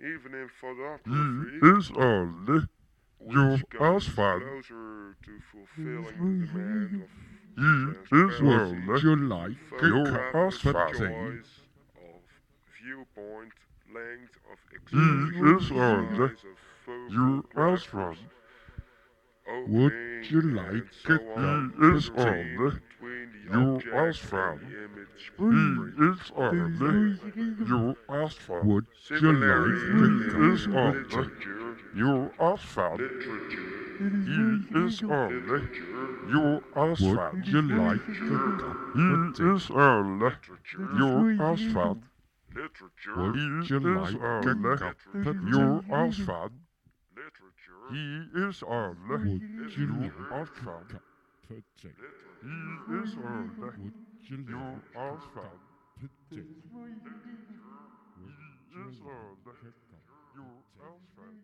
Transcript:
even in He is only your husband. closer to fulfilling the demand of He is only your life your husband. of viewpoint, length of He is only your husband. Would you like so it He is only between the your object husband. and the image. He is your would you Similarly, like in to He is come only literature, your husband. He is only literature, your would husband. you like He is literature, your husband. literature, would He you is like only to come your husband. literature, He is only would you your like He is only would you your like husband. to He is only your husband.